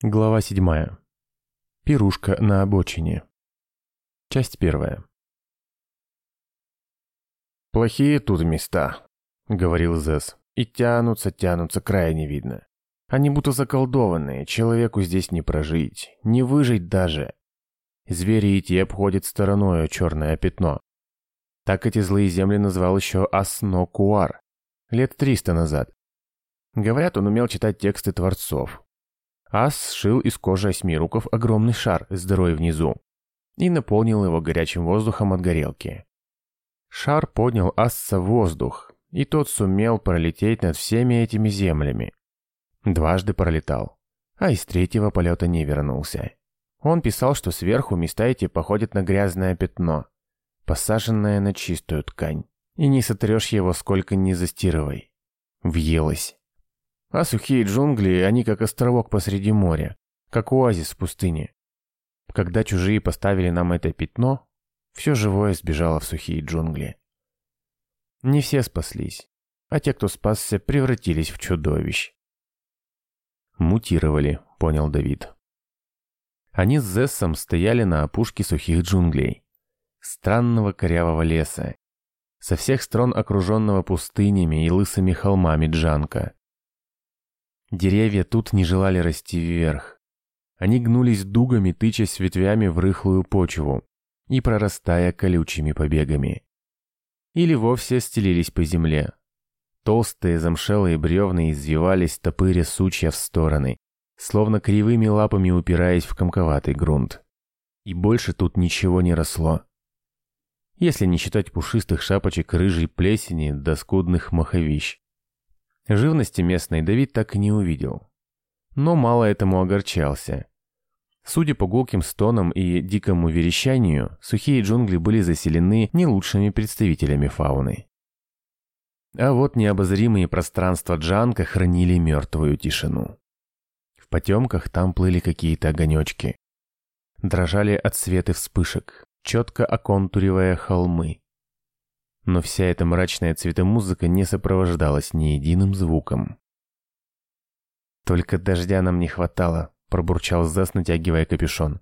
Глава 7. Пирушка на обочине. Часть первая. «Плохие тут места», — говорил Зес. «И тянутся, тянутся, края не видно. Они будто заколдованные, человеку здесь не прожить, не выжить даже. Звери и те обходят стороною черное пятно. Так эти злые земли назвал еще Асно-Куар, лет триста назад. Говорят, он умел читать тексты творцов, Ас сшил из кожи осьмируков огромный шар с дырой внизу и наполнил его горячим воздухом от горелки. Шар поднял Асса в воздух, и тот сумел пролететь над всеми этими землями. Дважды пролетал, а из третьего полета не вернулся. Он писал, что сверху места эти походят на грязное пятно, посаженное на чистую ткань, и не сотрешь его сколько ни застирывай. Въелось. А сухие джунгли, они как островок посреди моря, как оазис в пустыне. Когда чужие поставили нам это пятно, все живое сбежало в сухие джунгли. Не все спаслись, а те, кто спасся, превратились в чудовищ. «Мутировали», — понял Давид. Они с Зессом стояли на опушке сухих джунглей, странного корявого леса, со всех сторон окруженного пустынями и лысыми холмами Джанка. Деревья тут не желали расти вверх. Они гнулись дугами, тычась ветвями в рыхлую почву и прорастая колючими побегами. Или вовсе стелились по земле. Толстые замшелые бревна извивались, топыря сучья в стороны, словно кривыми лапами упираясь в комковатый грунт. И больше тут ничего не росло. Если не считать пушистых шапочек рыжей плесени до скудных маховищ. Живности местной Давид так и не увидел. Но мало этому огорчался. Судя по гулким стонам и дикому верещанию, сухие джунгли были заселены не лучшими представителями фауны. А вот необозримые пространства Джанка хранили мертвую тишину. В потемках там плыли какие-то огонечки. Дрожали от света вспышек, четко оконтуривая холмы но вся эта мрачная цветомузыка не сопровождалась ни единым звуком. «Только дождя нам не хватало», – пробурчал Зас, натягивая капюшон.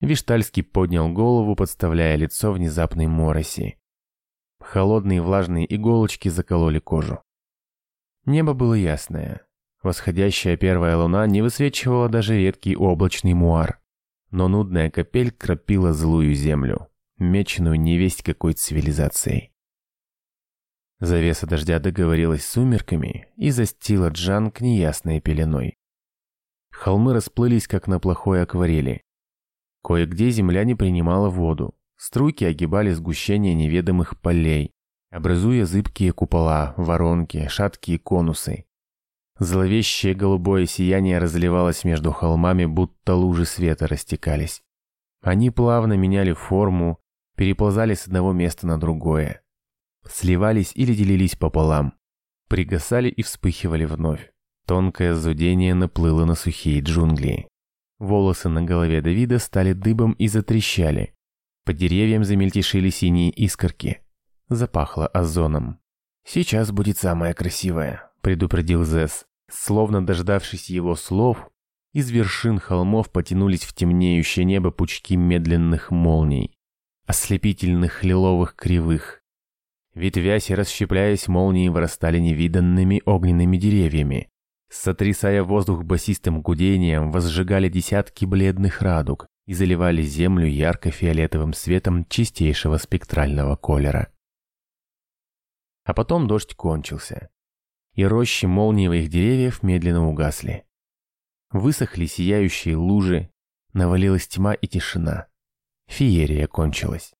Виштальский поднял голову, подставляя лицо внезапной мороси. Холодные влажные иголочки закололи кожу. Небо было ясное. Восходящая первая луна не высвечивала даже редкий облачный муар, но нудная капель кропила злую землю меченую невесть какой цивилизацией. Завеса дождя договорилась с сумерками и застила Джанг неясной пеленой. Холмы расплылись, как на плохой акварели. Кое-где земля не принимала воду. Струйки огибали сгущение неведомых полей, образуя зыбкие купола, воронки, шаткие конусы. Зловещее голубое сияние разливалось между холмами, будто лужи света растекались. Они плавно меняли форму, переползали с одного места на другое. Сливались или делились пополам. Пригасали и вспыхивали вновь. Тонкое зудение наплыло на сухие джунгли. Волосы на голове Давида стали дыбом и затрещали. По деревьям замельтешили синие искорки. Запахло озоном. «Сейчас будет самое красивое», — предупредил Зес. Словно дождавшись его слов, из вершин холмов потянулись в темнеющее небо пучки медленных молний ослепительных лиловых кривых. Ветвясь и расщепляясь, молнии вырастали невиданными огненными деревьями. Сотрясая воздух басистым гудением, возжигали десятки бледных радуг и заливали землю ярко-фиолетовым светом чистейшего спектрального колера. А потом дождь кончился, и рощи молниевых деревьев медленно угасли. Высохли сияющие лужи, навалилась тьма и тишина. Феерия кончилась.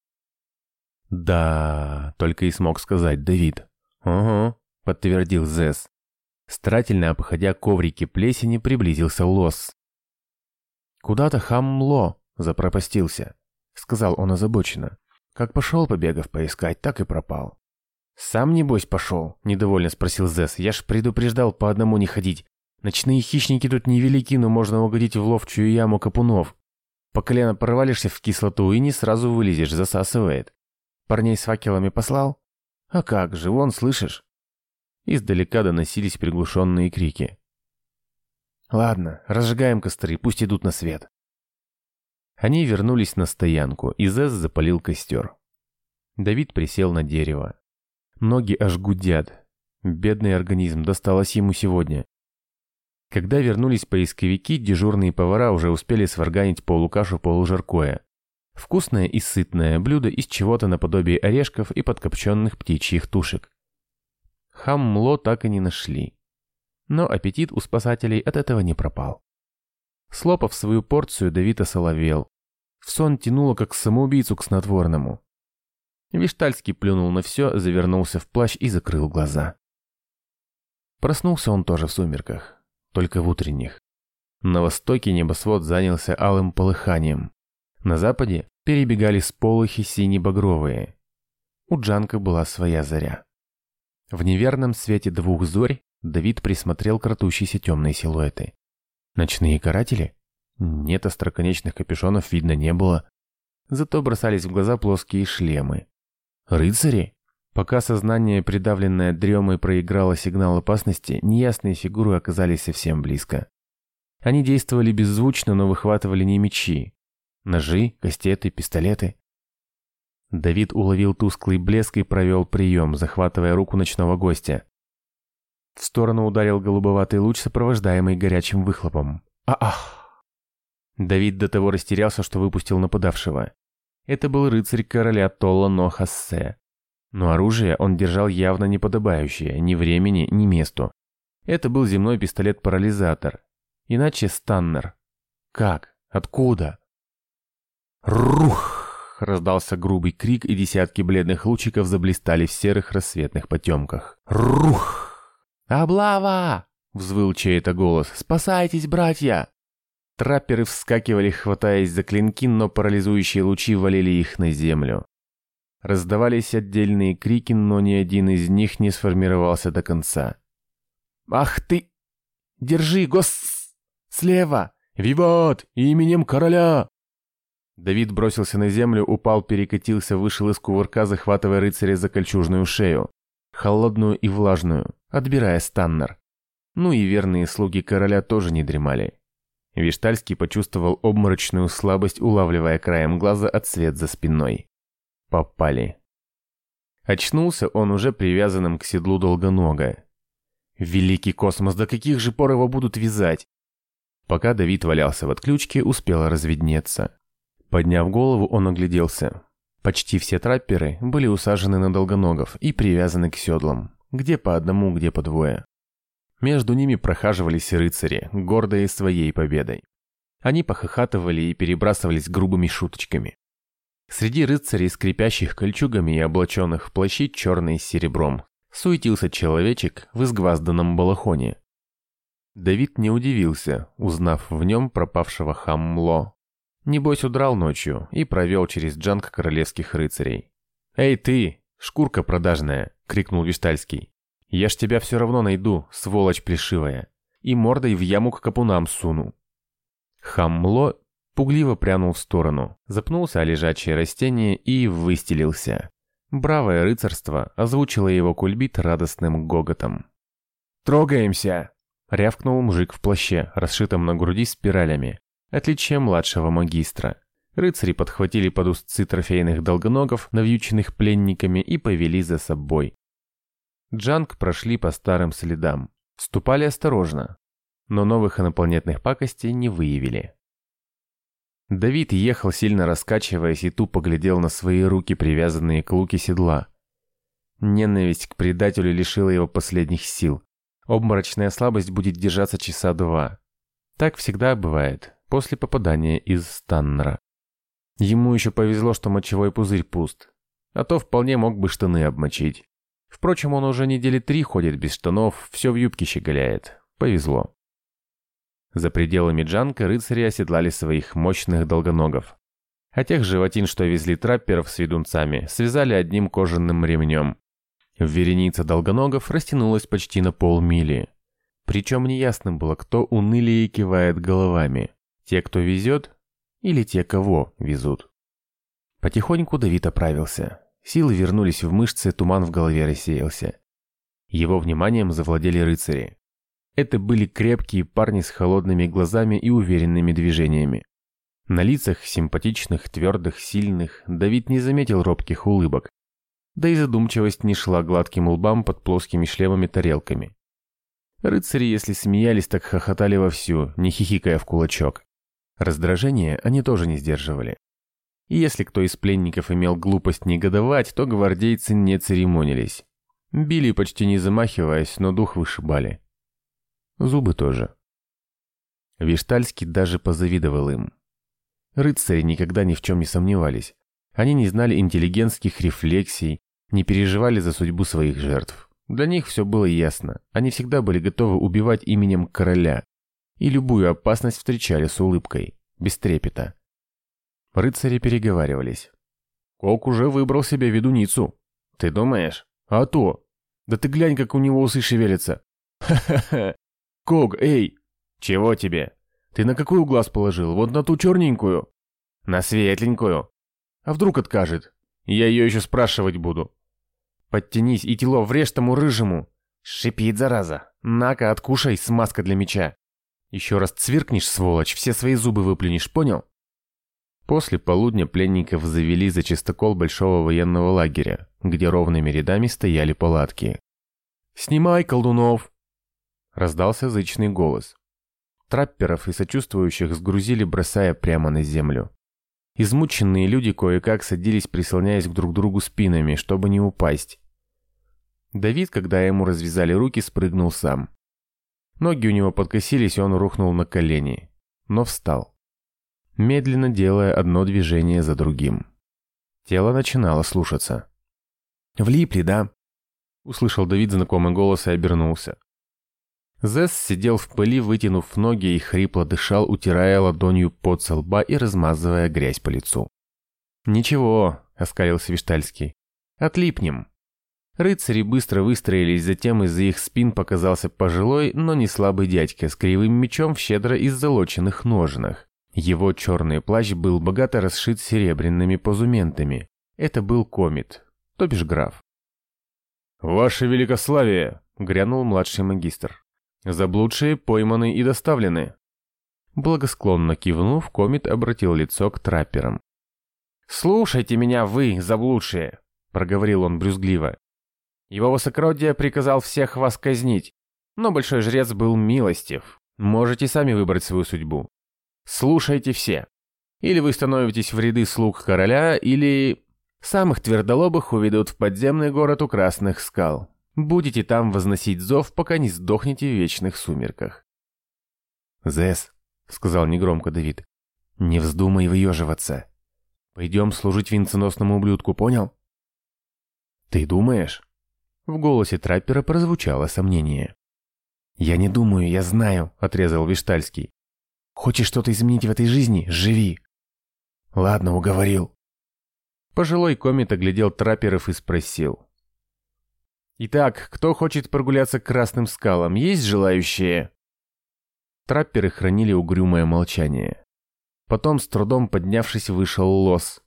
«Да», — только и смог сказать Давид. «Ага», — подтвердил Зес. Старательно обходя коврики плесени, приблизился Лос. «Куда-то хамло запропастился», — сказал он озабоченно. «Как пошел, побегав поискать, так и пропал». «Сам, небось, пошел?» — недовольно спросил Зес. «Я ж предупреждал по одному не ходить. Ночные хищники тут невелики, но можно угодить в ловчую яму капунов. По колено провалишься в кислоту и не сразу вылезешь, засасывает. Парней с факелами послал? А как же, вон, слышишь? Издалека доносились приглушенные крики. Ладно, разжигаем костры, пусть идут на свет. Они вернулись на стоянку, и Зэс запалил костер. Давид присел на дерево. Ноги аж гудят. Бедный организм, досталось ему сегодня. Когда вернулись поисковики, дежурные повара уже успели сварганить полукашу полужаркое. Вкусное и сытное блюдо из чего-то наподобие орешков и подкопченных птичьих тушек. Хамло так и не нашли. Но аппетит у спасателей от этого не пропал. Слопав свою порцию, Давид осоловел. В сон тянуло, как самоубийцу к снотворному. Виштальский плюнул на все, завернулся в плащ и закрыл глаза. Проснулся он тоже в сумерках, только в утренних. На востоке небосвод занялся алым полыханием. На западе перебегали сполохи сине-багровые. У Джанка была своя заря. В неверном свете двух зорь Давид присмотрел кратущиеся темные силуэты. Ночные каратели? Нет, остроконечных капюшонов видно не было. Зато бросались в глаза плоские шлемы. Рыцари? Пока сознание, придавленное дремой, проиграло сигнал опасности, неясные фигуры оказались совсем близко. Они действовали беззвучно, но выхватывали не мечи. Ножи, кастеты, пистолеты. Давид уловил тусклый блеск и провел прием, захватывая руку ночного гостя. В сторону ударил голубоватый луч, сопровождаемый горячим выхлопом. А-ах! Давид до того растерялся, что выпустил нападавшего. Это был рыцарь короля Толла Нохассе. Но оружие он держал явно неподобающее ни времени, ни месту. Это был земной пистолет-парализатор. Иначе Станнер. Как? Откуда? Рух! Раздался грубый крик, и десятки бледных лучиков заблистали в серых рассветных потемках. Рух! «Облава!» — взвыл чей-то голос. «Спасайтесь, братья!» Трапперы вскакивали, хватаясь за клинки, но парализующие лучи валили их на землю. Раздавались отдельные крики, но ни один из них не сформировался до конца. «Ах ты! Держи, гос... Слева! Виват! Именем короля!» Давид бросился на землю, упал, перекатился, вышел из кувырка, захватывая рыцаря за кольчужную шею. Холодную и влажную, отбирая станнер. Ну и верные слуги короля тоже не дремали. Виштальский почувствовал обморочную слабость, улавливая краем глаза отсвет за спиной. Попали. Очнулся он уже привязанным к седлу долгонога. Великий космос, до каких же пор его будут вязать? Пока Давид валялся в отключке, успело разведнеться. Подняв голову, он огляделся. Почти все трапперы были усажены на долгоногов и привязаны к седлам. Где по одному, где по двое. Между ними прохаживались рыцари, гордые своей победой. Они похохатывали и перебрасывались грубыми шуточками. Среди рыцарей, скрипящих кольчугами и облаченных в плащи черный с серебром, суетился человечек в изгвазданном балахоне. Давид не удивился, узнав в нем пропавшего Хамло. Небось удрал ночью и провел через джанг королевских рыцарей. «Эй ты, шкурка продажная!» — крикнул Виштальский. Я ж тебя все равно найду, сволочь плешивая, и мордой в яму к капунам суну. Хамло пугливо прянул в сторону, запнулся о лежачее растение и выстелился. Бравое рыцарство озвучило его кульбит радостным гоготом. «Трогаемся!» — рявкнул мужик в плаще, расшитом на груди спиралями, отличие младшего магистра. Рыцари подхватили под узцы трофейных долгоногов, навьюченных пленниками, и повели за собой, Джанг прошли по старым следам. Ступали осторожно, но новых инопланетных пакостей не выявили. Давид ехал, сильно раскачиваясь, и тупо глядел на свои руки, привязанные к луке седла. Ненависть к предателю лишила его последних сил. Обморочная слабость будет держаться часа два. Так всегда бывает, после попадания из Станнера. Ему еще повезло, что мочевой пузырь пуст, а то вполне мог бы штаны обмочить. Впрочем, он уже недели три ходит без штанов, все в юбке щеголяет. Повезло. За пределами Джанка рыцари оседлали своих мощных долгоногов. А тех животин, что везли трапперов с ведунцами, связали одним кожаным ремнем. Вереница долгоногов растянулась почти на полмили. Причем неясно было, кто унылее кивает головами. Те, кто везет, или те, кого везут. Потихоньку Давид оправился. Силы вернулись в мышцы, туман в голове рассеялся. Его вниманием завладели рыцари. Это были крепкие парни с холодными глазами и уверенными движениями. На лицах симпатичных, твердых, сильных Давид не заметил робких улыбок. Да и задумчивость не шла гладким лбам под плоскими шлемами-тарелками. Рыцари, если смеялись, так хохотали вовсю, не хихикая в кулачок. Раздражение они тоже не сдерживали. И если кто из пленников имел глупость негодовать, то гвардейцы не церемонились. Били почти не замахиваясь, но дух вышибали. Зубы тоже. Виштальский даже позавидовал им. Рыцари никогда ни в чем не сомневались. Они не знали интеллигентских рефлексий, не переживали за судьбу своих жертв. Для них все было ясно. Они всегда были готовы убивать именем короля. И любую опасность встречали с улыбкой, без трепета. Рыцари переговаривались. «Кок уже выбрал себе ведуницу. Ты думаешь? А то. Да ты глянь, как у него усы шевелятся. Кок, эй! Чего тебе? Ты на какую глаз положил? Вот на ту черненькую? На светленькую. А вдруг откажет? Я ее еще спрашивать буду. Подтянись и тело врежь тому рыжему. Шипит, зараза. На-ка, откушай, смазка для меча. Еще раз цвиркнешь, сволочь, все свои зубы выплюнешь, понял? После полудня пленников завели за чистокол большого военного лагеря, где ровными рядами стояли палатки. «Снимай, колдунов!» Раздался зычный голос. Трапперов и сочувствующих сгрузили, бросая прямо на землю. Измученные люди кое-как садились, прислоняясь к друг другу спинами, чтобы не упасть. Давид, когда ему развязали руки, спрыгнул сам. Ноги у него подкосились, и он рухнул на колени, но встал, медленно делая одно движение за другим. Тело начинало слушаться. «Влипли, да?» Услышал Давид знакомый голос и обернулся. Зесс сидел в пыли, вытянув ноги и хрипло дышал, утирая ладонью под со лба и размазывая грязь по лицу. «Ничего», — оскалился Виштальский. «Отлипнем». Рыцари быстро выстроились, затем из-за их спин показался пожилой, но не слабый дядька с кривым мечом в щедро иззолоченных ножнах. Его черный плащ был богато расшит серебряными позументами. Это был комит, то бишь граф. «Ваше великославие!» — грянул младший магистр. Заблудшие пойманы и доставлены. Благосклонно кивнув, комит обратил лицо к трапперам. «Слушайте меня, вы, заблудшие!» — проговорил он брюзгливо. «Его высокородие приказал всех вас казнить, но большой жрец был милостив. Можете сами выбрать свою судьбу. Слушайте все. Или вы становитесь в ряды слуг короля, или... Самых твердолобых уведут в подземный город у Красных скал. Будете там возносить зов, пока не сдохнете в вечных сумерках. «Зэс», — сказал негромко Давид, — «не вздумай выеживаться. Пойдем служить венценосному ублюдку, понял?» «Ты думаешь?» В голосе траппера прозвучало сомнение. «Я не думаю, я знаю», — отрезал Виштальский. «Хочешь что-то изменить в этой жизни? Живи!» «Ладно, уговорил». Пожилой комет оглядел трапперов и спросил. Итак, кто хочет прогуляться к красным скалам? Есть желающие? Трапперы хранили угрюмое молчание. Потом, с трудом поднявшись, вышел Лос.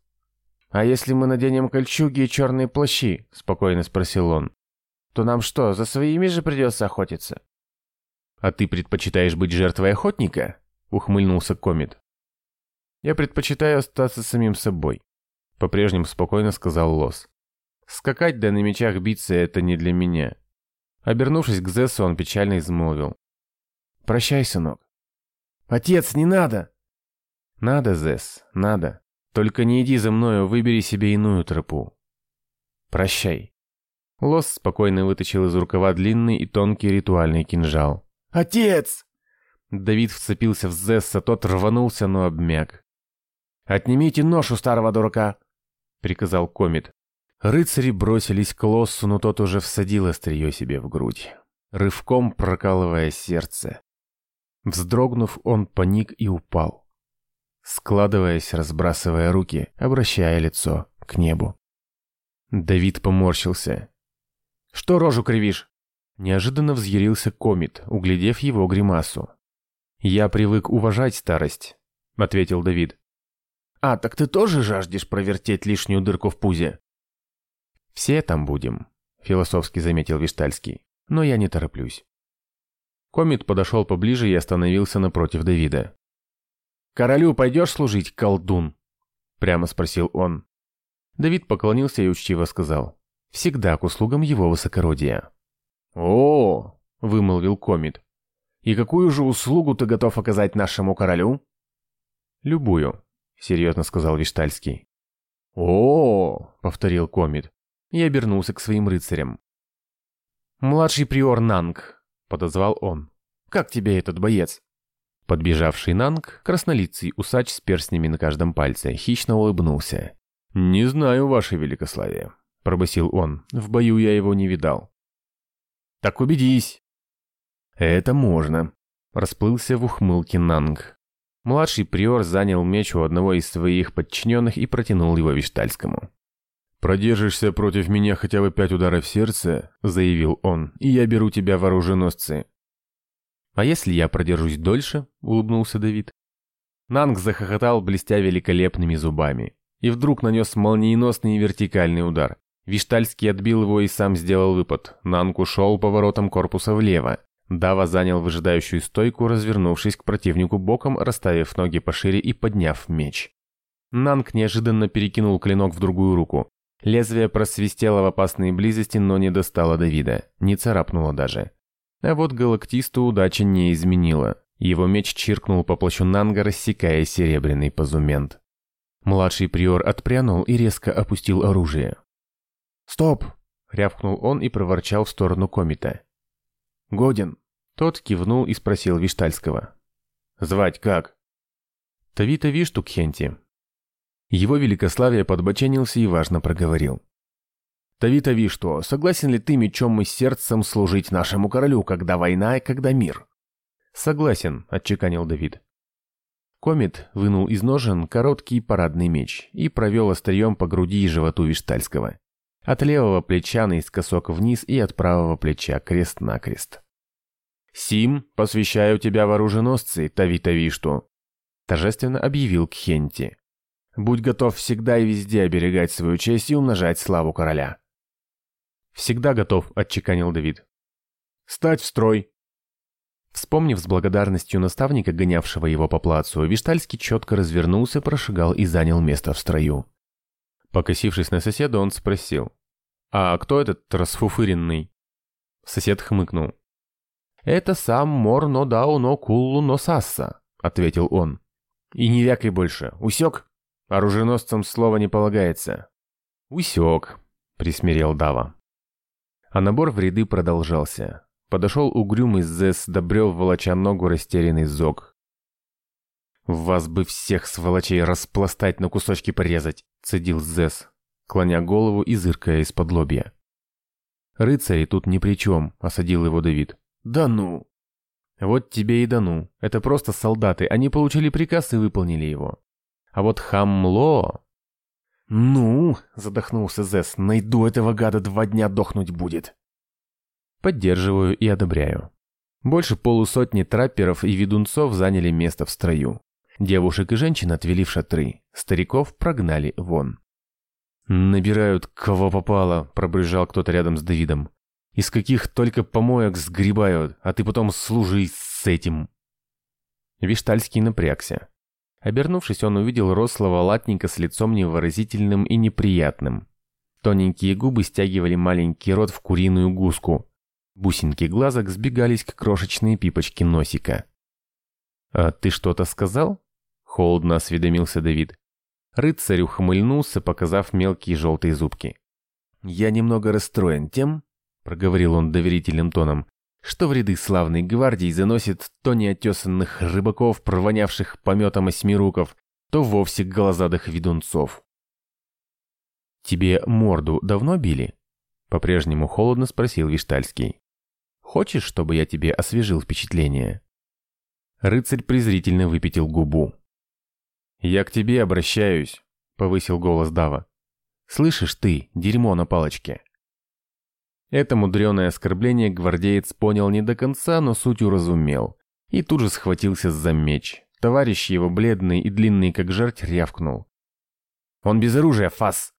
«А если мы наденем кольчуги и черные плащи?» – спокойно спросил он. «То нам что, за своими же придется охотиться?» «А ты предпочитаешь быть жертвой охотника?» – ухмыльнулся Комет. «Я предпочитаю остаться самим собой», – по-прежнему спокойно сказал Лос. Скакать да на мечах биться — это не для меня. Обернувшись к Зессу, он печально измолвил. «Прощай, сынок». «Отец, не надо!» «Надо, Зесс, надо. Только не иди за мною, выбери себе иную тропу». «Прощай». Лос спокойно вытащил из рукава длинный и тонкий ритуальный кинжал. «Отец!» Давид вцепился в Зесса, тот рванулся, но обмяк. «Отнимите нож у старого дурака!» — приказал Комит. Рыцари бросились к Лоссу, но тот уже всадил острие себе в грудь, рывком прокалывая сердце. Вздрогнув, он паник и упал, складываясь, разбрасывая руки, обращая лицо к небу. Давид поморщился. «Что рожу кривишь?» Неожиданно взъярился комит, углядев его гримасу. «Я привык уважать старость», — ответил Давид. «А, так ты тоже жаждешь провертеть лишнюю дырку в пузе?» «Все там будем», — философски заметил Виштальский, — «но я не тороплюсь». Комит подошел поближе и остановился напротив Давида. «Королю пойдешь служить, колдун?» – прямо спросил он. Давид поклонился и учтиво сказал. «Всегда к услугам его высокородия». «О!» – вымолвил Комит. «И какую же услугу ты готов оказать нашему королю?» «Любую», – серьезно сказал Виштальский. «О!» – повторил Комит и обернулся к своим рыцарям. «Младший приор Нанг», – подозвал он. «Как тебе этот боец?» Подбежавший Нанг, краснолицый усач с перстнями на каждом пальце, хищно улыбнулся. «Не знаю, ваше великославие», – пробасил он. «В бою я его не видал». «Так убедись». «Это можно», – расплылся в ухмылке Нанг. Младший приор занял меч у одного из своих подчиненных и протянул его Виштальскому. «Продержишься против меня хотя бы пять ударов в сердце», – заявил он, – «и я беру тебя в оруженосцы. «А если я продержусь дольше?» – улыбнулся Давид. Нанг захохотал, блестя великолепными зубами. И вдруг нанес молниеносный вертикальный удар. Виштальский отбил его и сам сделал выпад. Нанг ушел поворотом корпуса влево. Дава занял выжидающую стойку, развернувшись к противнику боком, расставив ноги пошире и подняв меч. Нанг неожиданно перекинул клинок в другую руку. Лезвие просвистело в опасной близости, но не достало Давида. Не царапнуло даже. А вот галактисту удача не изменила. Его меч чиркнул по плащу Нанга, рассекая серебряный позумент. Младший приор отпрянул и резко опустил оружие. «Стоп!» — рявкнул он и проворчал в сторону комита. «Годен!» Тот кивнул и спросил Виштальского. «Звать как?» «Тавита Вишту Кхенти». Его великославие подбоченился и важно проговорил. Тавита Вишто, согласен ли ты мечом и сердцем служить нашему королю, когда война и когда мир? Согласен, отчеканил Давид. Комет вынул из ножен короткий парадный меч и провел острием по груди и животу Виштальского. От левого плеча наискосок вниз и от правого плеча крест-накрест. «Сим, посвящаю тебя в оруженосцы, Тавита Вишту», торжественно объявил Кхенти. «Будь готов всегда и везде оберегать свою честь и умножать славу короля». «Всегда готов», — отчеканил Давид. «Стать в строй!» Вспомнив с благодарностью наставника, гонявшего его по плацу, Виштальский четко развернулся, прошагал и занял место в строю. Покосившись на соседа, он спросил. «А кто этот расфуфыренный?» Сосед хмыкнул. «Это сам Морно Дауно Куллу Носасса», — ответил он. «И не вякай больше. Усек? Оруженосцам слова не полагается». «Усек», — присмирел Дава. А набор в ряды продолжался. Подошел угрюмый Зес, добрел волоча ногу растерянный Зог. «Вас бы всех сволочей распластать, на кусочки порезать!» — цедил Зес, клоня голову и зыркая из-под лобья. «Рыцари тут ни при чем», — осадил его Давид. «Да ну!» «Вот тебе и да ну. Это просто солдаты. Они получили приказ и выполнили его. А вот хамло...» «Ну?» – задохнулся Зес. «Найду этого гада, два дня дохнуть будет». Поддерживаю и одобряю. Больше полусотни трапперов и ведунцов заняли место в строю. Девушек и женщин отвели в шатры, стариков прогнали вон. «Набирают, кого попало», – пробрежал кто-то рядом с Давидом. «Из каких только помоек сгребают, а ты потом служи с этим». Виштальский напрягся. Обернувшись, он увидел рослого латника с лицом невыразительным и неприятным. Тоненькие губы стягивали маленький рот в куриную гуску. Бусинки глазок сбегались к крошечной пипочке носика. «А ты что-то сказал?» — холодно осведомился Давид. Рыцарь ухмыльнулся, показав мелкие желтые зубки. «Я немного расстроен тем», — проговорил он доверительным тоном, что в ряды славной гвардии заносит то неотесанных рыбаков, провонявших пометом осьмируков, то вовсе голозадых ведунцов. «Тебе морду давно били?» — по-прежнему холодно спросил Виштальский. «Хочешь, чтобы я тебе освежил впечатление?» Рыцарь презрительно выпятил губу. «Я к тебе обращаюсь», — повысил голос Дава. «Слышишь ты, дерьмо на палочке?» Это мудреное оскорбление гвардеец понял не до конца, но суть уразумел. И тут же схватился за меч. Товарищ его, бледный и длинный, как жерть, рявкнул. «Он без оружия, Фас!»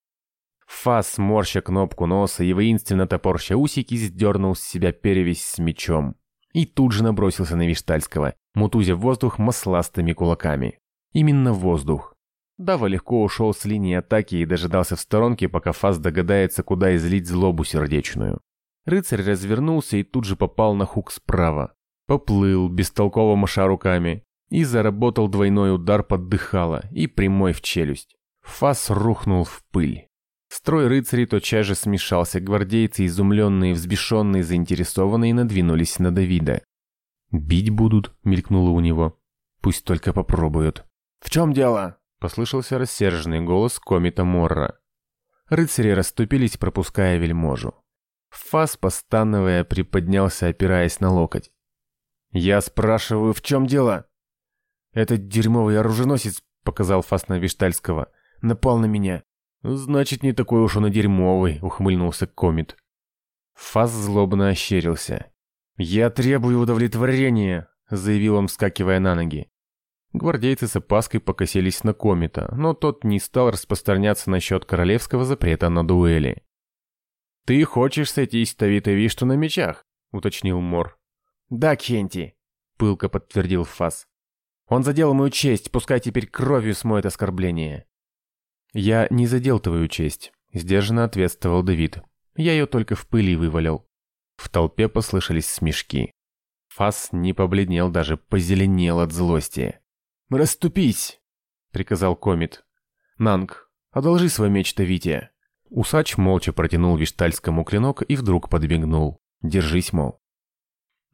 Фас, морща кнопку носа и воинственно топорща усики, сдернул с себя перевесь с мечом. и тут же набросился на Виштальского, мутузя воздух масластыми кулаками. Именно воздух. Дава легко ушел с линии атаки и дожидался в сторонке, пока Фас догадается, куда излить злобу сердечную. Рыцарь развернулся и тут же попал на хук справа. Поплыл, бестолково маша руками, и заработал двойной удар под дыхало и прямой в челюсть. Фас рухнул в пыль. Строй рыцарей тотчас же смешался, гвардейцы, изумленные, взбешенные, заинтересованные, надвинулись на Давида. «Бить будут?» — мелькнуло у него. «Пусть только попробуют». «В чем дело?» — послышался рассерженный голос комита Морра. Рыцари расступились, пропуская вельможу. Фас, постановая, приподнялся, опираясь на локоть. «Я спрашиваю, в чем дело?» «Этот дерьмовый оруженосец», — показал Фас на Виштальского, — «напал на меня. «Значит, не такой уж он и дерьмовый», — ухмыльнулся Комит. Фас злобно ощерился. «Я требую удовлетворения», — заявил он, вскакивая на ноги. Гвардейцы с опаской покосились на Комита, но тот не стал распространяться насчет королевского запрета на дуэли. «Ты хочешь сойтись с Тавитовишту на мечах?» — уточнил Мор. «Да, Кенти», — пылко подтвердил Фас. «Он задел мою честь, пускай теперь кровью смоет оскорбление». «Я не задел твою честь», – сдержанно ответствовал Давид. «Я ее только в пыли вывалил». В толпе послышались смешки. Фас не побледнел, даже позеленел от злости. «Раступись!» – приказал Комит. «Нанг, одолжи свой меч Тавите». Усач молча протянул Виштальскому клинок и вдруг подбегнул. «Держись, мол».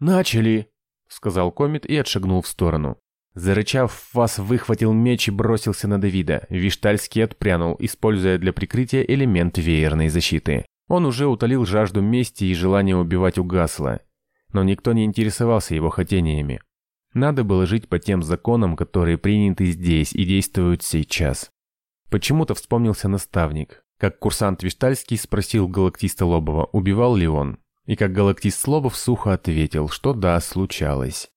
«Начали!» – сказал Комит и отшагнул в сторону. Зарычав, Фас выхватил меч и бросился на Давида. Виштальский отпрянул, используя для прикрытия элемент веерной защиты. Он уже утолил жажду мести и желание убивать угасло. Но никто не интересовался его хотениями. Надо было жить по тем законам, которые приняты здесь и действуют сейчас. Почему-то вспомнился наставник. Как курсант Виштальский спросил галактиста Лобова, убивал ли он. И как галактист Лобов сухо ответил, что да, случалось.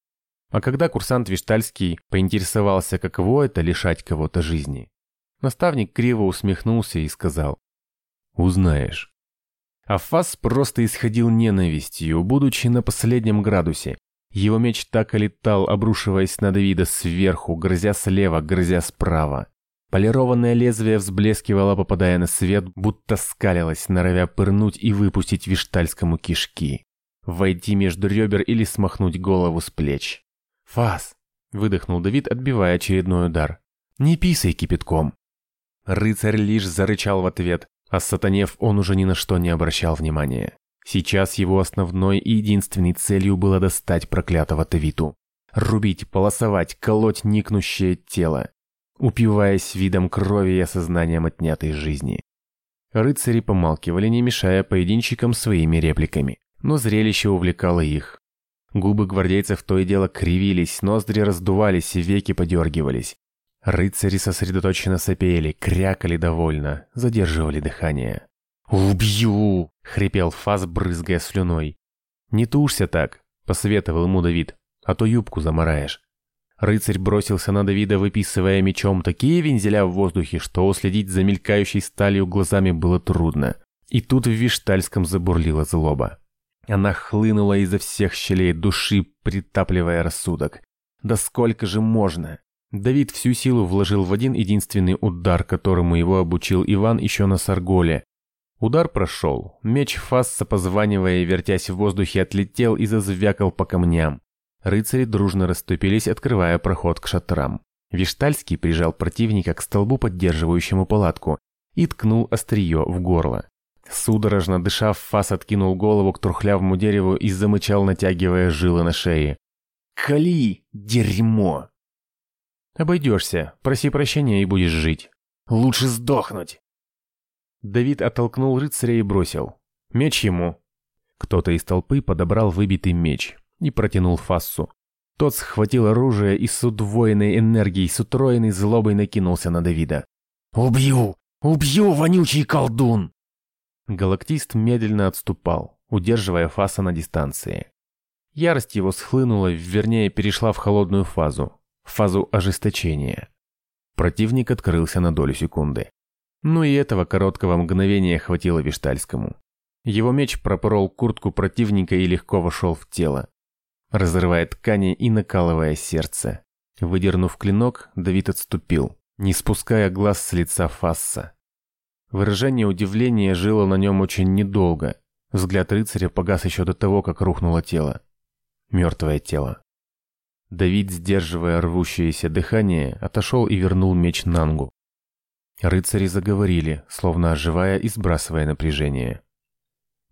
А когда курсант Виштальский поинтересовался, каково это лишать кого-то жизни, наставник криво усмехнулся и сказал «Узнаешь». Афас просто исходил ненавистью, будучи на последнем градусе. Его меч так и летал, обрушиваясь на Давида сверху, грозя слева, грозя справа. Полированное лезвие взблескивало, попадая на свет, будто скалилось, норовя пырнуть и выпустить Виштальскому кишки. Войти между ребер или смахнуть голову с плеч. «Фас!» – выдохнул Давид, отбивая очередной удар. «Не писай кипятком!» Рыцарь лишь зарычал в ответ, а сатанев он уже ни на что не обращал внимания. Сейчас его основной и единственной целью было достать проклятого Тавиту. Рубить, полосовать, колоть никнущее тело, упиваясь видом крови и осознанием отнятой жизни. Рыцари помалкивали, не мешая поединщикам своими репликами, но зрелище увлекало их. Губы гвардейцев то и дело кривились, ноздри раздувались и веки подергивались. Рыцари сосредоточенно сопели, крякали довольно, задерживали дыхание. «Убью!» — хрипел Фас, брызгая слюной. «Не тушься так», — посоветовал ему Давид, — «а то юбку замараешь». Рыцарь бросился на Давида, выписывая мечом такие вензеля в воздухе, что уследить за мелькающей сталью глазами было трудно. И тут в Виштальском забурлила злоба. Она хлынула изо всех щелей души, притапливая рассудок. Да сколько же можно? Давид всю силу вложил в один единственный удар, которому его обучил Иван еще на Сарголе. Удар прошел. Меч Фасса, позванивая и вертясь в воздухе, отлетел и зазвякал по камням. Рыцари дружно расступились, открывая проход к шатрам. Виштальский прижал противника к столбу, поддерживающему палатку, и ткнул острие в горло. Судорожно дыша, Фас откинул голову к трухлявому дереву и замычал, натягивая жилы на шее. «Кали, дерьмо!» «Обойдешься, проси прощения и будешь жить. Лучше сдохнуть!» Давид оттолкнул рыцаря и бросил. «Меч ему!» Кто-то из толпы подобрал выбитый меч и протянул Фассу. Тот схватил оружие и с удвоенной энергией, с утроенной злобой накинулся на Давида. «Убью! Убью, вонючий колдун!» Галактист медленно отступал, удерживая Фаса на дистанции. Ярость его схлынула, вернее, перешла в холодную фазу, фазу ожесточения. Противник открылся на долю секунды. Ну и этого короткого мгновения хватило Виштальскому. Его меч пропорол куртку противника и легко вошел в тело. разрывая ткани и накалывая сердце. Выдернув клинок, Давид отступил, не спуская глаз с лица Фасса. Выражение удивления жило на нем очень недолго. Взгляд рыцаря погас еще до того, как рухнуло тело. Мертвое тело. Давид, сдерживая рвущееся дыхание, отошел и вернул меч Нангу. Рыцари заговорили, словно оживая и сбрасывая напряжение.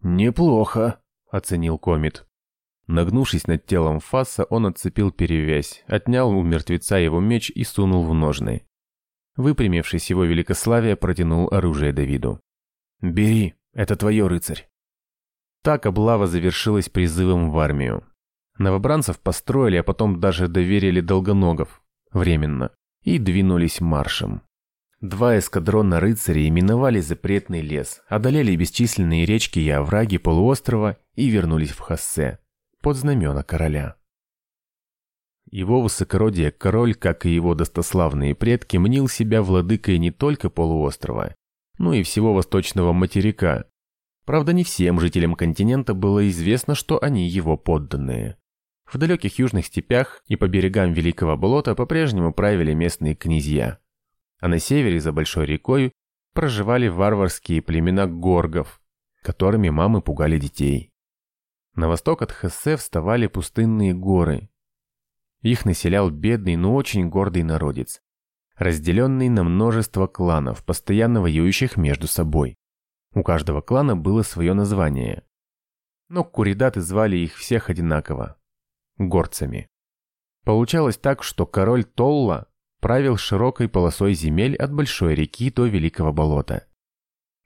«Неплохо», — оценил Комит. Нагнувшись над телом Фасса, он отцепил перевязь, отнял у мертвеца его меч и сунул в ножны. Выпрямившись его великославие, протянул оружие Давиду. «Бери, это твое, рыцарь». Так облава завершилась призывом в армию. Новобранцев построили, а потом даже доверили долгоногов. Временно. И двинулись маршем. Два эскадрона рыцарей миновали запретный лес, одолели бесчисленные речки и овраги полуострова и вернулись в Хассе, под знамена короля. Его высокородие король, как и его достославные предки, мнил себя владыкой не только полуострова, но и всего восточного материка. Правда, не всем жителям континента было известно, что они его подданные. В далеких южных степях и по берегам Великого болота по-прежнему правили местные князья. А на севере, за большой рекой, проживали варварские племена горгов, которыми мамы пугали детей. На восток от Хессе вставали пустынные горы. Их населял бедный, но очень гордый народец, разделенный на множество кланов, постоянно воюющих между собой. У каждого клана было свое название. Но куридаты звали их всех одинаково горцами. Получалось так, что король Толла правил широкой полосой земель от большой реки до Великого болота.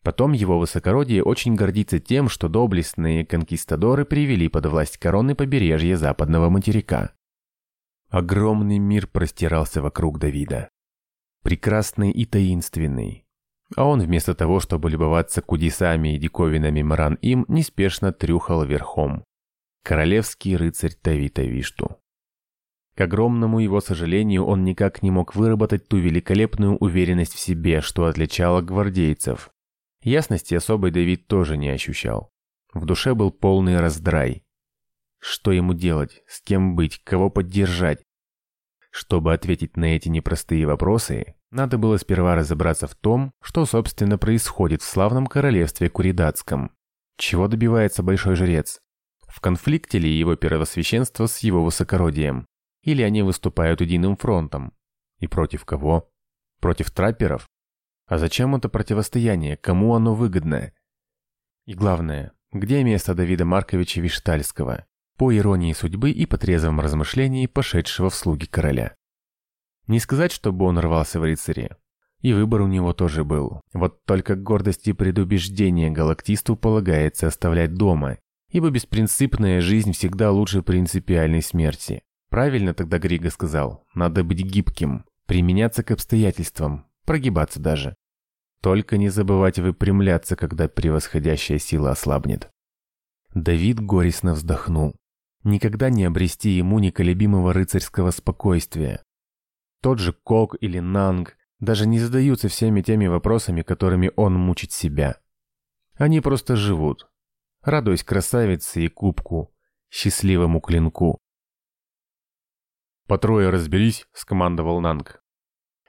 Потом его высокородие очень гордится тем, что доблестные конкистадоры привели под власть короны побережье западного материка. Огромный мир простирался вокруг Давида. Прекрасный и таинственный. А он вместо того, чтобы любоваться кудесами и диковинами Маран-Им, неспешно трюхал верхом королевский рыцарь Тавита Вишту. К огромному его сожалению, он никак не мог выработать ту великолепную уверенность в себе, что отличало гвардейцев. Ясности особой Давид тоже не ощущал. В душе был полный раздрай. Что ему делать, с кем быть, кого поддержать? Чтобы ответить на эти непростые вопросы, надо было сперва разобраться в том, что, собственно, происходит в славном королевстве Куридатском. Чего добивается большой жрец? В конфликте ли его первосвященство с его высокородием? Или они выступают единым фронтом? И против кого? Против трапперов? А зачем это противостояние? Кому оно выгодно? И главное, где место Давида Марковича Виштальского, по иронии судьбы и по трезвом размышлении пошедшего в слуги короля? Не сказать, чтобы он рвался в рыцаре. И выбор у него тоже был. Вот только гордость и предубеждение галактисту полагается оставлять дома ибо беспринципная жизнь всегда лучше принципиальной смерти. Правильно тогда Григо сказал, надо быть гибким, применяться к обстоятельствам, прогибаться даже. Только не забывать выпрямляться, когда превосходящая сила ослабнет. Давид горестно вздохнул. Никогда не обрести ему неколебимого рыцарского спокойствия. Тот же Кок или Нанг даже не задаются всеми теми вопросами, которыми он мучит себя. Они просто живут, радуясь красавице и кубку, счастливому клинку. «По трое разберись», — скомандовал Нанг.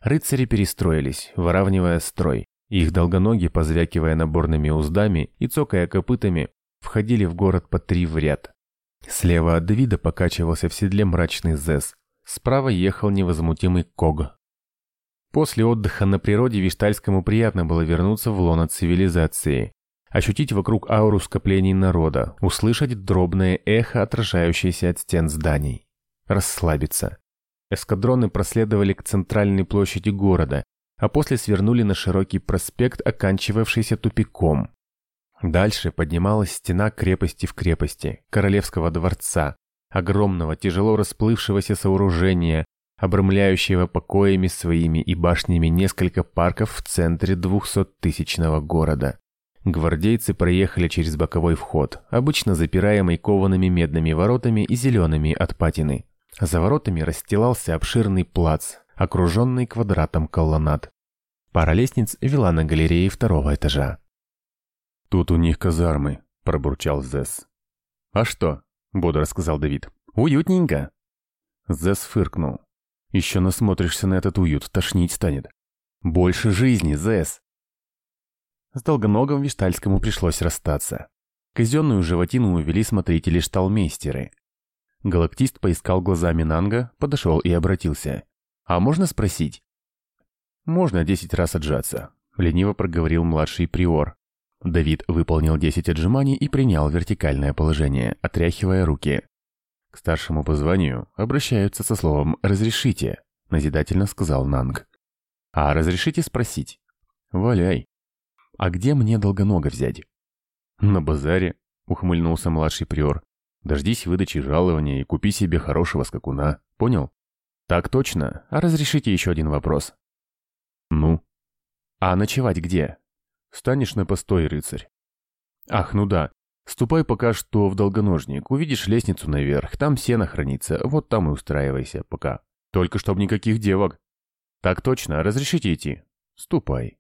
Рыцари перестроились, выравнивая строй. Их долгоноги, позвякивая наборными уздами и цокая копытами, входили в город по три в ряд. Слева от Давида покачивался в седле мрачный Зес. Справа ехал невозмутимый Ког. После отдыха на природе Виштальскому приятно было вернуться в лоно цивилизации ощутить вокруг ауру скоплений народа, услышать дробное эхо, отражающееся от стен зданий. Расслабиться. Эскадроны проследовали к центральной площади города, а после свернули на широкий проспект, оканчивавшийся тупиком. Дальше поднималась стена крепости в крепости, королевского дворца, огромного, тяжело расплывшегося сооружения, обрамляющего покоями своими и башнями несколько парков в центре двухсоттысячного города. Гвардейцы проехали через боковой вход, обычно запираемый коваными медными воротами и зелеными от патины. За воротами расстилался обширный плац, окруженный квадратом колоннад. Пара лестниц вела на галереи второго этажа. «Тут у них казармы», – пробурчал Зесс. «А что?» – бодро сказал Давид. Уютненько. Зес фыркнул. Еще насмотришься на этот уют, тошнить станет. Больше жизни, Зес. С Долгоногом Виштальскому пришлось расстаться. Казенную животину увели смотрители-шталмейстеры. Галактист поискал глазами Нанга, подошел и обратился. «А можно спросить?» «Можно десять раз отжаться», — лениво проговорил младший приор. Давид выполнил десять отжиманий и принял вертикальное положение, отряхивая руки. «К старшему по званию обращаются со словом «разрешите», — назидательно сказал Нанг. «А разрешите спросить?» «Валяй». «А где мне долгонога взять?» «На базаре», — ухмыльнулся младший приор. «Дождись выдачи жалования и купи себе хорошего скакуна. Понял?» «Так точно. А разрешите еще один вопрос?» «Ну?» «А ночевать где?» «Станешь на постой, рыцарь». «Ах, ну да. Ступай пока что в долгоножник, увидишь лестницу наверх, там сено хранится, вот там и устраивайся пока. Только чтоб никаких девок». «Так точно. Разрешите идти?» «Ступай».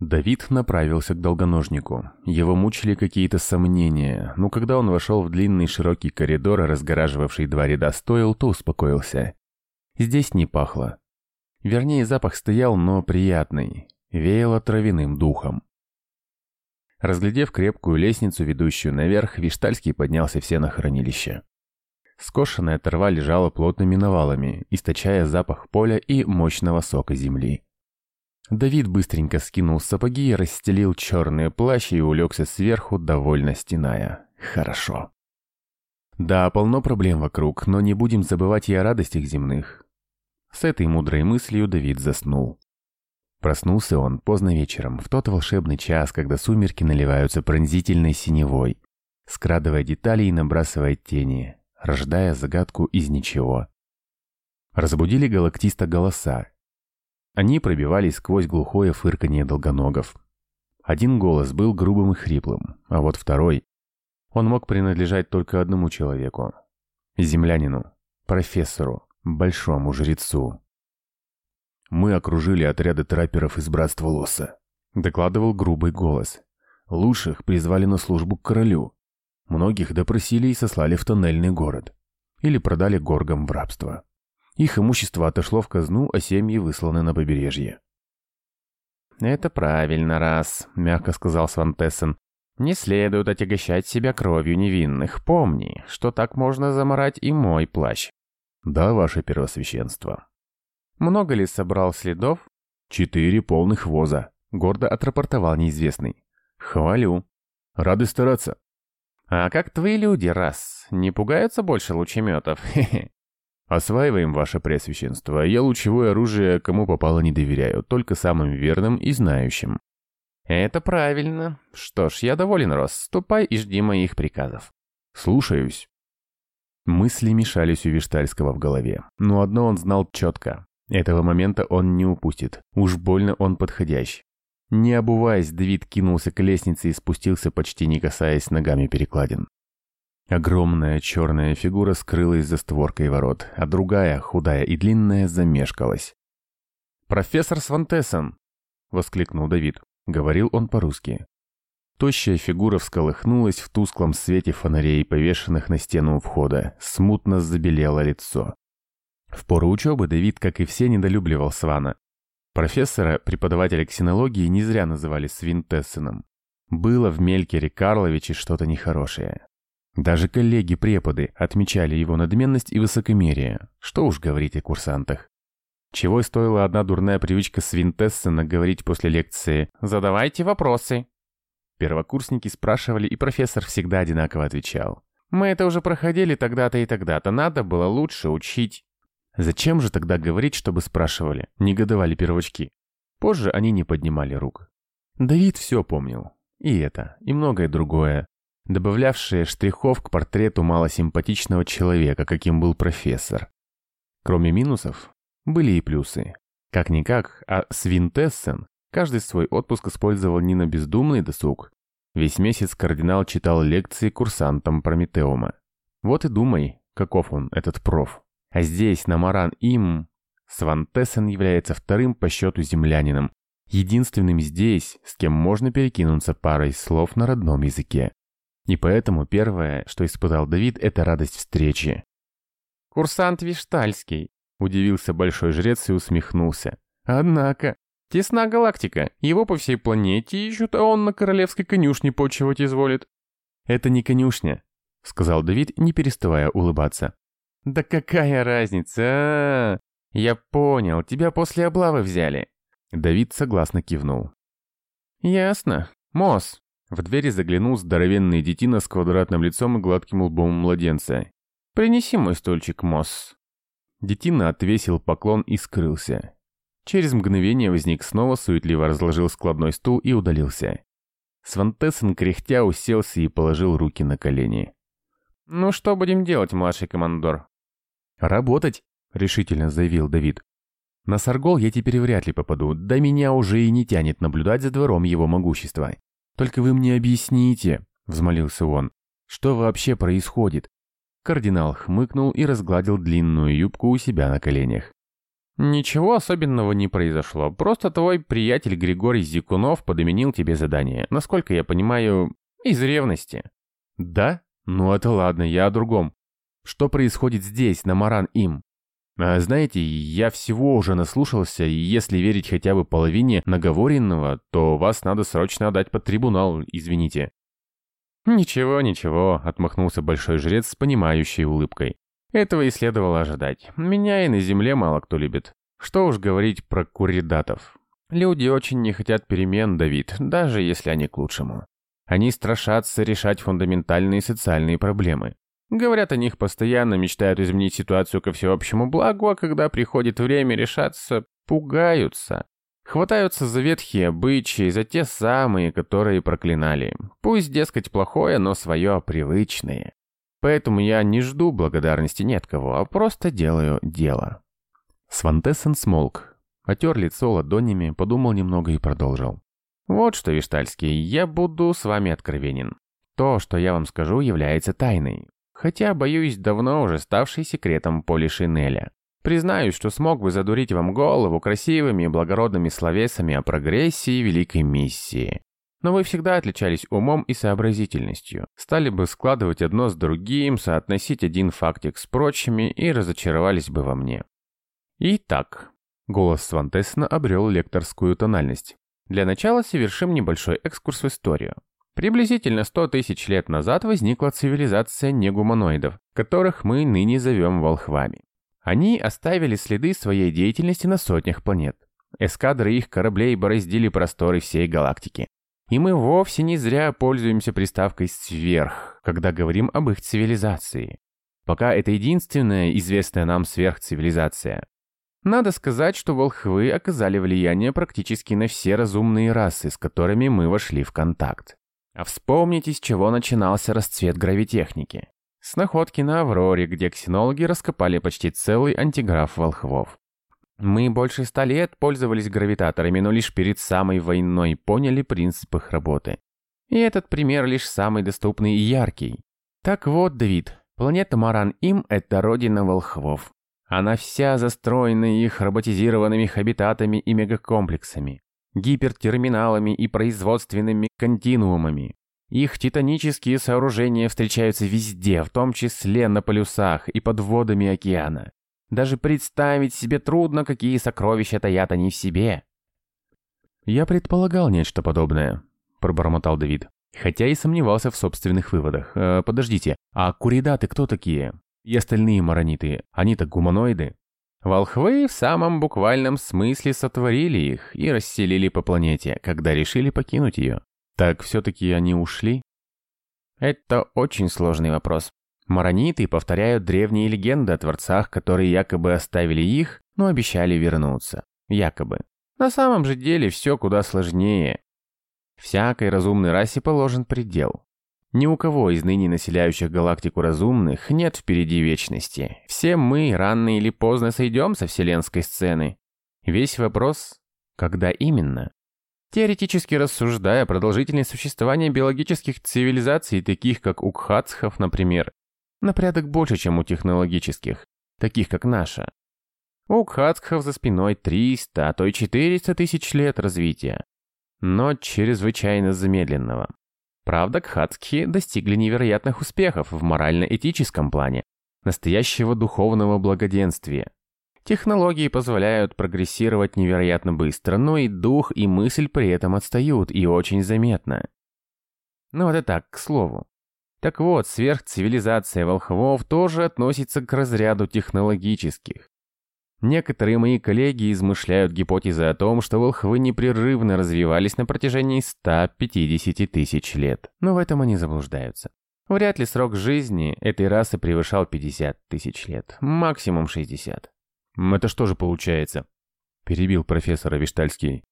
Давид направился к долгоножнику. Его мучили какие-то сомнения, но когда он вошел в длинный широкий коридор, разгораживавший два ряда стоил, то успокоился. Здесь не пахло. Вернее, запах стоял, но приятный. Веяло травяным духом. Разглядев крепкую лестницу, ведущую наверх, Виштальский поднялся все на хранилище. Скошенная трава лежала плотными навалами, источая запах поля и мощного сока земли. Давид быстренько скинул сапоги расстелил черные плащ и улегся сверху, довольно стеная. Хорошо. Да, полно проблем вокруг, но не будем забывать и о радостях земных. С этой мудрой мыслью Давид заснул. Проснулся он поздно вечером, в тот волшебный час, когда сумерки наливаются пронзительной синевой, скрадывая детали и набрасывая тени, рождая загадку из ничего. Разбудили галактиста голоса, они пробивались сквозь глухое фырканье долгоногов. Один голос был грубым и хриплым, а вот второй... Он мог принадлежать только одному человеку. Землянину, профессору, большому жрецу. «Мы окружили отряды трапперов из Братства Лоса», — докладывал грубый голос. «Лучших призвали на службу к королю. Многих допросили и сослали в тоннельный город. Или продали горгам в рабство. Их имущество отошло в казну, а семьи высланы на побережье. «Это правильно, раз», — мягко сказал Свантессен. «Не следует отягощать себя кровью невинных. Помни, что так можно заморать и мой плащ». «Да, ваше первосвященство». «Много ли собрал следов?» «Четыре полных воза», — гордо отрапортовал неизвестный. «Хвалю. Рады стараться». «А как твои люди, раз, не пугаются больше лучеметов? Хе-хе». «Осваиваем, ваше пресвященство. Я лучевое оружие кому попало не доверяю, только самым верным и знающим». «Это правильно. Что ж, я доволен, Рос. Ступай и жди моих приказов». «Слушаюсь». Мысли мешались у Виштальского в голове, но одно он знал четко. Этого момента он не упустит. Уж больно он подходящий. Не обуваясь, Давид кинулся к лестнице и спустился, почти не касаясь ногами перекладин. Огромная черная фигура скрылась за створкой ворот, а другая, худая и длинная, замешкалась. «Профессор Свантессен!» — воскликнул Давид. Говорил он по-русски. Тощая фигура всколыхнулась в тусклом свете фонарей, повешенных на стену у входа. Смутно забелело лицо. В пору учебы Давид, как и все, недолюбливал Свана. Профессора, преподавателя ксенологии, не зря называли Свинтессеном. Было в Мелькере Карловиче что-то нехорошее. Даже коллеги-преподы отмечали его надменность и высокомерие. Что уж говорить о курсантах. Чего стоила одна дурная привычка Свинтессена говорить после лекции «Задавайте вопросы». Первокурсники спрашивали, и профессор всегда одинаково отвечал. «Мы это уже проходили тогда-то и тогда-то, надо было лучше учить». Зачем же тогда говорить, чтобы спрашивали? Негодовали первочки. Позже они не поднимали рук. Давид все помнил. И это, и многое другое добавлявшие штрихов к портрету малосимпатичного человека, каким был профессор. Кроме минусов, были и плюсы. Как-никак, а Свинтессен каждый свой отпуск использовал не на бездумный досуг. Весь месяц кардинал читал лекции курсантам Прометеума. Вот и думай, каков он, этот проф. А здесь, на Маран-Им, Свантессен является вторым по счету землянином, единственным здесь, с кем можно перекинуться парой слов на родном языке. И поэтому первое, что испытал Давид, это радость встречи. «Курсант Виштальский», — удивился большой жрец и усмехнулся. «Однако, тесна галактика, его по всей планете ищут, а он на королевской конюшне почивать изволит». «Это не конюшня», — сказал Давид, не переставая улыбаться. «Да какая разница, а, -а, -а Я понял, тебя после облавы взяли». Давид согласно кивнул. «Ясно. Мосс, в двери заглянул здоровенный детина с квадратным лицом и гладким лбом младенца. «Принеси мой стульчик, Мосс». Детина отвесил поклон и скрылся. Через мгновение возник снова, суетливо разложил складной стул и удалился. Свантессен кряхтя уселся и положил руки на колени. «Ну что будем делать, младший командор?» «Работать», — решительно заявил Давид. «На Саргол я теперь вряд ли попаду, да меня уже и не тянет наблюдать за двором его могущества. «Только вы мне объясните», — взмолился он, — «что вообще происходит?» Кардинал хмыкнул и разгладил длинную юбку у себя на коленях. «Ничего особенного не произошло. Просто твой приятель Григорий Зикунов подменил тебе задание. Насколько я понимаю, из ревности». «Да? Ну это ладно, я о другом. Что происходит здесь, на Маран-Им?» А знаете, я всего уже наслушался, и если верить хотя бы половине наговоренного, то вас надо срочно отдать под трибунал, извините». «Ничего, ничего», — отмахнулся большой жрец с понимающей улыбкой. «Этого и следовало ожидать. Меня и на земле мало кто любит. Что уж говорить про куридатов. Люди очень не хотят перемен, Давид, даже если они к лучшему. Они страшатся решать фундаментальные социальные проблемы. Говорят о них постоянно, мечтают изменить ситуацию ко всеобщему благу, а когда приходит время решаться, пугаются. Хватаются за ветхие обычаи, за те самые, которые проклинали. Пусть, дескать, плохое, но свое привычное. Поэтому я не жду благодарности ни от кого, а просто делаю дело. Свантессен смолк, отер лицо ладонями, подумал немного и продолжил. Вот что, Виштальский, я буду с вами откровенен. То, что я вам скажу, является тайной. Хотя, боюсь, давно уже ставший секретом Поли Шинеля. Признаюсь, что смог бы задурить вам голову красивыми и благородными словесами о прогрессии великой миссии. Но вы всегда отличались умом и сообразительностью. Стали бы складывать одно с другим, соотносить один фактик с прочими и разочаровались бы во мне. Итак, голос Свантессена обрел лекторскую тональность. Для начала совершим небольшой экскурс в историю. Приблизительно 100 тысяч лет назад возникла цивилизация негуманоидов, которых мы ныне зовем волхвами. Они оставили следы своей деятельности на сотнях планет. Эскадры их кораблей бороздили просторы всей галактики. И мы вовсе не зря пользуемся приставкой «сверх», когда говорим об их цивилизации. Пока это единственная известная нам сверхцивилизация. Надо сказать, что волхвы оказали влияние практически на все разумные расы, с которыми мы вошли в контакт. А вспомните, с чего начинался расцвет гравитехники. С находки на Авроре, где ксенологи раскопали почти целый антиграф волхвов. Мы больше ста лет пользовались гравитаторами, но лишь перед самой войной поняли принцип их работы. И этот пример лишь самый доступный и яркий. Так вот, Давид, планета Маран-Им – это родина волхвов. Она вся застроена их роботизированными хабитатами и мегакомплексами гипертерминалами и производственными континуумами. Их титанические сооружения встречаются везде, в том числе на полюсах и под водами океана. Даже представить себе трудно, какие сокровища таят они в себе. «Я предполагал нечто подобное», — пробормотал Давид, хотя и сомневался в собственных выводах. «Э, «Подождите, а куридаты кто такие? И остальные марониты, они-то гуманоиды?» Волхвы в самом буквальном смысле сотворили их и расселили по планете, когда решили покинуть ее. Так все-таки они ушли? Это очень сложный вопрос. Марониты повторяют древние легенды о творцах, которые якобы оставили их, но обещали вернуться. Якобы. На самом же деле все куда сложнее. Всякой разумной расе положен предел. Ни у кого из ныне населяющих галактику разумных нет впереди вечности. Все мы рано или поздно сойдем со вселенской сцены. Весь вопрос – когда именно? Теоретически рассуждая, продолжительность существования биологических цивилизаций, таких как у кхацхов, например, на порядок больше, чем у технологических, таких как наша. У кхацхов за спиной 300, а то и 400 тысяч лет развития, но чрезвычайно замедленного. Правда, кхатские достигли невероятных успехов в морально-этическом плане, настоящего духовного благоденствия. Технологии позволяют прогрессировать невероятно быстро, но и дух, и мысль при этом отстают, и очень заметно. Ну это так, к слову. Так вот, сверхцивилизация волхвов тоже относится к разряду технологических. Некоторые мои коллеги измышляют гипотезы о том, что волхвы непрерывно развивались на протяжении 150 тысяч лет, но в этом они заблуждаются. Вряд ли срок жизни этой расы превышал 50 тысяч лет, максимум 60. «Это что же получается?» – перебил профессор Авиштальский.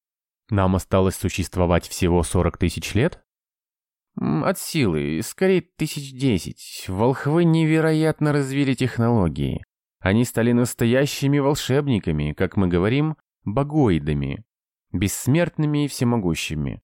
«Нам осталось существовать всего 40 тысяч лет?» «От силы, скорее тысяч десять. Волхвы невероятно развили технологии. Они стали настоящими волшебниками, как мы говорим, богоидами, бессмертными и всемогущими.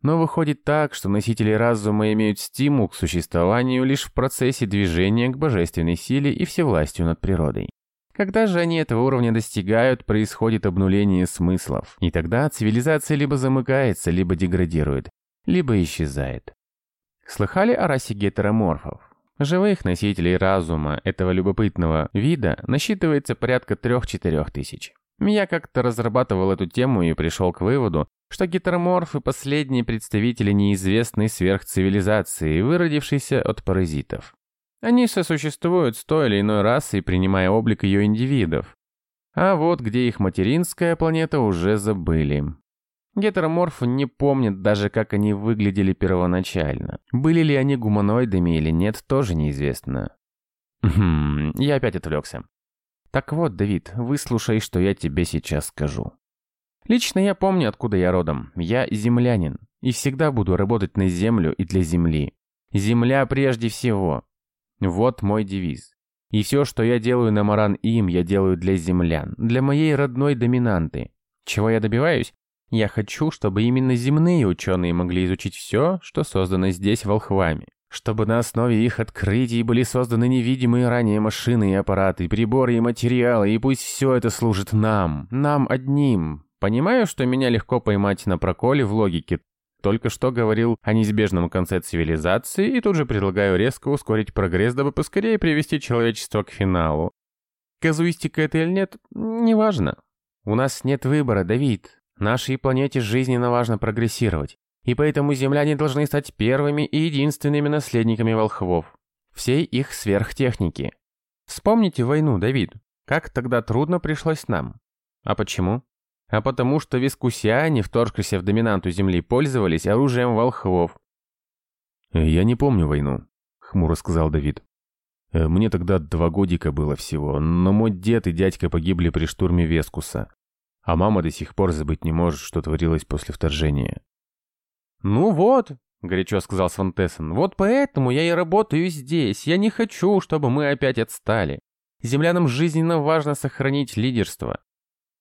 Но выходит так, что носители разума имеют стимул к существованию лишь в процессе движения к божественной силе и всевластию над природой. Когда же они этого уровня достигают, происходит обнуление смыслов, и тогда цивилизация либо замыкается, либо деградирует, либо исчезает. Слыхали о расе гетероморфов? Живых носителей разума этого любопытного вида насчитывается порядка 3-4 тысяч. Я как-то разрабатывал эту тему и пришел к выводу, что гетероморфы – последние представители неизвестной сверхцивилизации, выродившейся от паразитов. Они сосуществуют с той или иной расой, принимая облик ее индивидов. А вот где их материнская планета уже забыли. Гетероморфы не помнят даже, как они выглядели первоначально. Были ли они гуманоидами или нет, тоже неизвестно. Хм, я опять отвлекся. Так вот, Давид, выслушай, что я тебе сейчас скажу. Лично я помню, откуда я родом. Я землянин. И всегда буду работать на землю и для земли. Земля прежде всего. Вот мой девиз. И все, что я делаю на Маран-Им, я делаю для землян, для моей родной доминанты. Чего я добиваюсь? Я хочу, чтобы именно земные ученые могли изучить все, что создано здесь волхвами. Чтобы на основе их открытий были созданы невидимые ранее машины и аппараты, приборы и материалы, и пусть все это служит нам, нам одним. Понимаю, что меня легко поймать на проколе в логике. Только что говорил о неизбежном конце цивилизации и тут же предлагаю резко ускорить прогресс, дабы поскорее привести человечество к финалу. Казуистика это или нет, неважно. У нас нет выбора, Давид. Нашей планете жизненно важно прогрессировать, и поэтому земляне должны стать первыми и единственными наследниками волхвов, всей их сверхтехники. Вспомните войну, Давид. Как тогда трудно пришлось нам. А почему? А потому что вискусиане, вторгшиеся в доминанту Земли, пользовались оружием волхвов. «Я не помню войну», — хмуро сказал Давид. «Э, «Мне тогда два годика было всего, но мой дед и дядька погибли при штурме Вескуса. А мама до сих пор забыть не может, что творилось после вторжения. «Ну вот», — горячо сказал Свантессен, — «вот поэтому я и работаю здесь. Я не хочу, чтобы мы опять отстали. Землянам жизненно важно сохранить лидерство.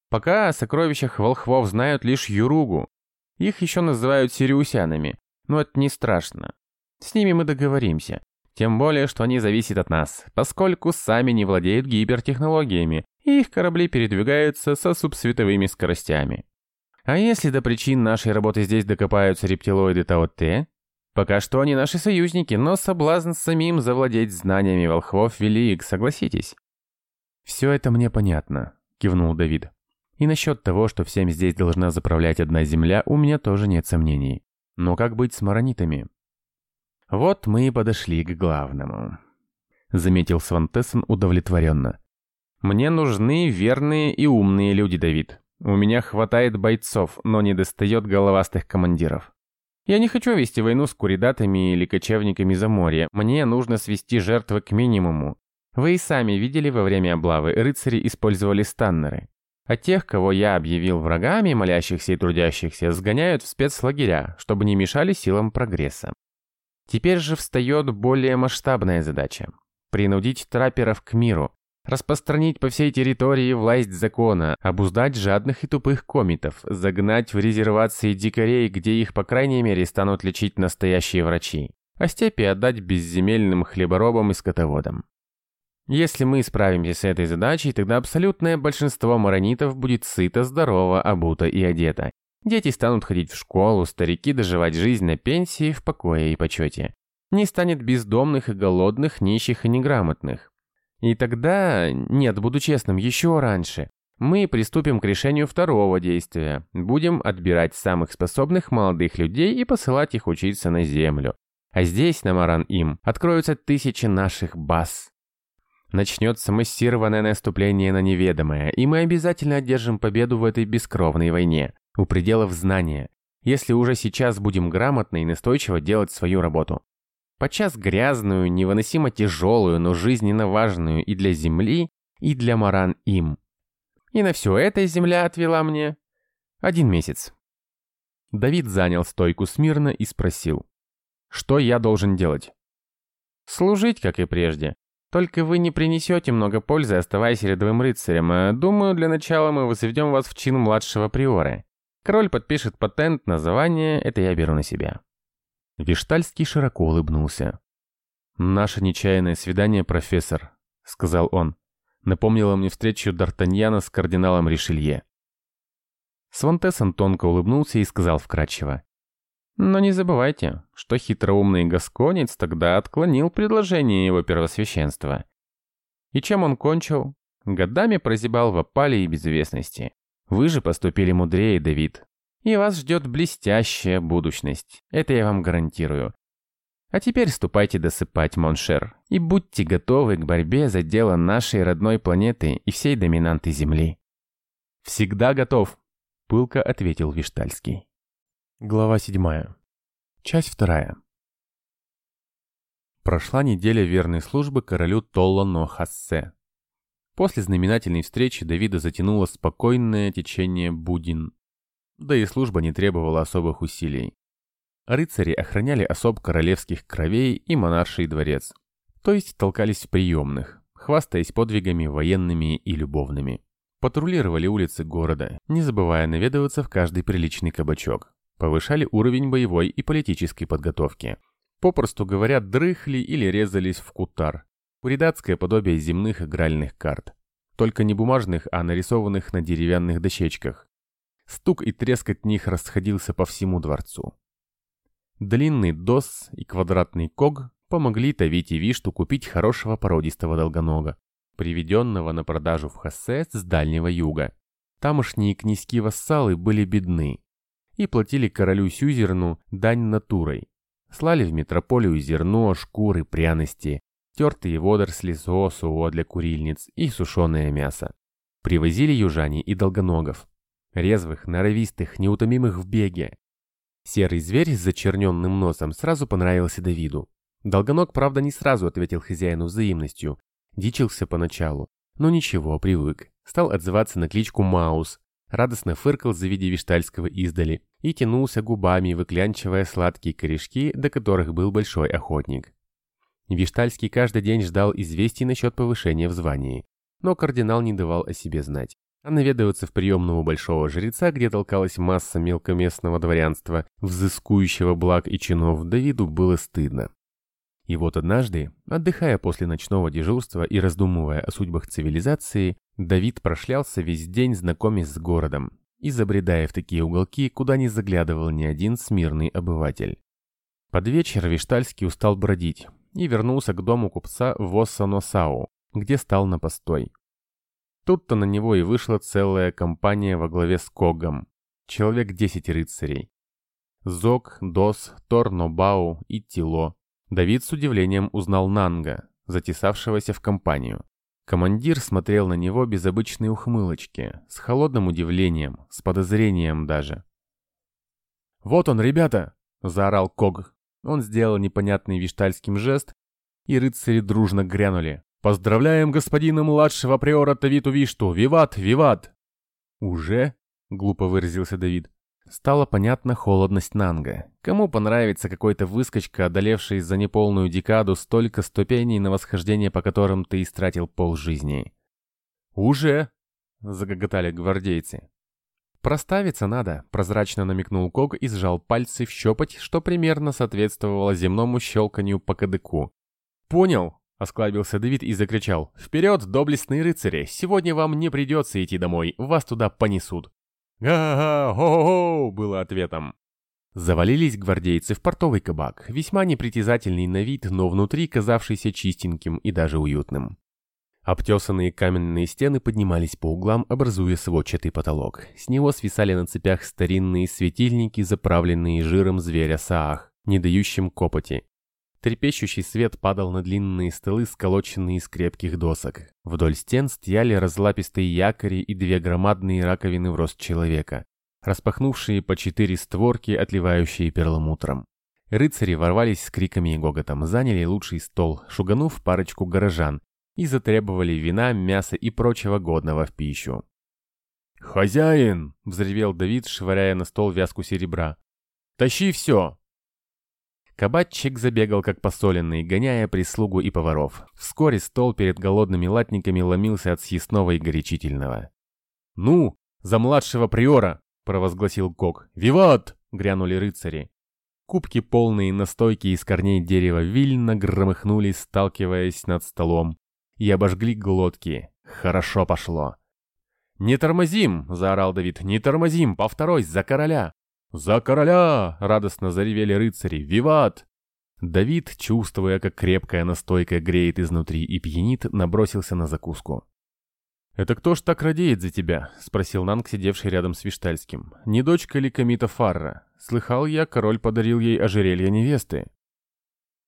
Пока о сокровищах волхвов знают лишь Юругу. Их еще называют сириусянами, но это не страшно. С ними мы договоримся. Тем более, что они зависят от нас, поскольку сами не владеют гипертехнологиями, и их корабли передвигаются со субсветовыми скоростями. А если до причин нашей работы здесь докопаются рептилоиды Тао-Те? Пока что они наши союзники, но соблазн самим завладеть знаниями волхвов велик, согласитесь. «Все это мне понятно», — кивнул Давид. «И насчет того, что всем здесь должна заправлять одна земля, у меня тоже нет сомнений. Но как быть с маронитами?» «Вот мы и подошли к главному», — заметил Свантессен удовлетворенно. Мне нужны верные и умные люди, Давид. У меня хватает бойцов, но не достает головастых командиров. Я не хочу вести войну с куридатами или кочевниками за море. Мне нужно свести жертвы к минимуму. Вы и сами видели во время облавы, рыцари использовали станнеры. А тех, кого я объявил врагами, молящихся и трудящихся, сгоняют в спецлагеря, чтобы не мешали силам прогресса. Теперь же встает более масштабная задача. Принудить трапперов к миру, Распространить по всей территории власть закона, обуздать жадных и тупых комитов, загнать в резервации дикарей, где их по крайней мере станут лечить настоящие врачи, а степи отдать безземельным хлеборобам и скотоводам. Если мы справимся с этой задачей, тогда абсолютное большинство маронитов будет сыто, здорово, обуто и одето. Дети станут ходить в школу, старики доживать жизнь на пенсии в покое и почете. Не станет бездомных и голодных, нищих и неграмотных. И тогда, нет, буду честным, еще раньше, мы приступим к решению второго действия. Будем отбирать самых способных молодых людей и посылать их учиться на землю. А здесь, на Маран-Им, откроются тысячи наших баз. Начнется массированное наступление на неведомое, и мы обязательно одержим победу в этой бескровной войне, у пределов знания, если уже сейчас будем грамотно и настойчиво делать свою работу. Подчас грязную, невыносимо тяжелую, но жизненно важную и для Земли, и для Маран-Им. И на все это земля отвела мне один месяц. Давид занял стойку смирно и спросил. Что я должен делать? Служить, как и прежде. Только вы не принесете много пользы, оставаясь рядовым рыцарем. А думаю, для начала мы возведем вас в чин младшего приора. Король подпишет патент на звание, это я беру на себя. Виштальский широко улыбнулся. «Наше нечаянное свидание, профессор», — сказал он напомнила мне встречу Д'Артаньяна с кардиналом Ришелье. Свантессон тонко улыбнулся и сказал вкратчиво. «Но не забывайте, что хитроумный гасконец тогда отклонил предложение его первосвященства. И чем он кончил? Годами прозябал в опале и безвестности. Вы же поступили мудрее, Давид. И вас ждет блестящая будущность. Это я вам гарантирую. А теперь ступайте досыпать, Моншер, и будьте готовы к борьбе за дело нашей родной планеты и всей доминанты Земли. «Всегда готов», — пылко ответил Виштальский. Глава седьмая. Часть вторая. Прошла неделя верной службы королю Толлано Хассе. После знаменательной встречи Давида затянуло спокойное течение Будин. Да и служба не требовала особых усилий. Рыцари охраняли особ королевских кровей и монарший дворец, то есть толкались в приемных, хвастаясь подвигами военными и любовными. Патрулировали улицы города, не забывая наведываться в каждый приличный кабачок. Повышали уровень боевой и политической подготовки. Попросту говоря, дрыхли или резались в кутар. Уридатское подобие земных игральных карт. Только не бумажных, а нарисованных на деревянных дощечках. Стук и треск от них расходился по всему дворцу. Длинный дос и квадратный ког помогли Тавите Вишту купить хорошего породистого долгонога, приведенного на продажу в Хассе с Дальнего Юга. Тамошние князьки вассалы были бедны и платили королю Сюзерну дань натурой. Слали в метрополию зерно, шкуры, пряности, тертые водоросли, соосуо для курильниц и сушеное мясо. Привозили южане и долгоногов. Резвых, норовистых, неутомимых в беге, Серый зверь с зачерненным носом сразу понравился Давиду. Долгоног, правда, не сразу ответил хозяину взаимностью. Дичился поначалу. Но ничего, привык. Стал отзываться на кличку Маус. Радостно фыркал, завидя Виштальского издали. И тянулся губами, выклянчивая сладкие корешки, до которых был большой охотник. Виштальский каждый день ждал известий насчет повышения в звании. Но кардинал не давал о себе знать. А наведываться в приемного большого жреца, где толкалась масса мелкоместного дворянства, взыскующего благ и чинов, Давиду было стыдно. И вот однажды, отдыхая после ночного дежурства и раздумывая о судьбах цивилизации, Давид прошлялся весь день, знакомясь с городом, и забредая в такие уголки, куда не заглядывал ни один смирный обыватель. Под вечер Виштальский устал бродить и вернулся к дому купца в Оссаносау, где стал на постой. Тут-то на него и вышла целая компания во главе с Когом. Человек 10 рыцарей. Зок, Дос, Тор, Нобау и Тило. Давид с удивлением узнал Нанга, затесавшегося в компанию. Командир смотрел на него без обычной ухмылочки, с холодным удивлением, с подозрением даже. «Вот он, ребята!» – заорал Ког. Он сделал непонятный виштальским жест, и рыцари дружно грянули. «Поздравляем господина младшего приора Тавиту Вишту! Виват, виват!» «Уже?» — глупо выразился Давид. Стала понятна холодность Нанга. Кому понравится какой-то выскочка, одолевший за неполную декаду столько ступеней на восхождение, по которым ты истратил полжизни? «Уже!» — загоготали гвардейцы. «Проставиться надо», — прозрачно намекнул Ког и сжал пальцы в щепоть, что примерно соответствовало земному щелканью по кадыку. «Понял», Осклабился Давид и закричал. «Вперед, доблестные рыцари! Сегодня вам не придется идти домой, вас туда понесут!» «Ага, хо-хо-хо!» было ответом. Завалились гвардейцы в портовый кабак, весьма непритязательный на вид, но внутри казавшийся чистеньким и даже уютным. Обтесанные каменные стены поднимались по углам, образуя сводчатый потолок. С него свисали на цепях старинные светильники, заправленные жиром зверя Саах, не дающим копоти. Трепещущий свет падал на длинные столы, сколоченные из крепких досок. Вдоль стен стояли разлапистые якори и две громадные раковины в рост человека, распахнувшие по четыре створки, отливающие перламутром. Рыцари ворвались с криками и гоготом, заняли лучший стол, шуганув парочку горожан, и затребовали вина, мяса и прочего годного в пищу. «Хозяин!» — взревел Давид, швыряя на стол вязку серебра. «Тащи все!» Кабатчик забегал как посоленный, гоняя прислугу и поваров. Вскоре стол перед голодными латниками ломился от съестного и горячительного. «Ну, за младшего приора!» — провозгласил Кок. «Виват!» — грянули рыцари. Кубки, полные настойки из корней дерева вильно громыхнули, сталкиваясь над столом, и обожгли глотки. Хорошо пошло. «Не тормозим!» — заорал Давид. «Не тормозим! По второй! За короля!» «За короля!» — радостно заревели рыцари. «Виват!» Давид, чувствуя, как крепкая настойка греет изнутри и пьянит, набросился на закуску. «Это кто ж так радеет за тебя?» — спросил Нанг, сидевший рядом с Виштальским. «Не дочка ли Камита Фарра? Слыхал я, король подарил ей ожерелье невесты».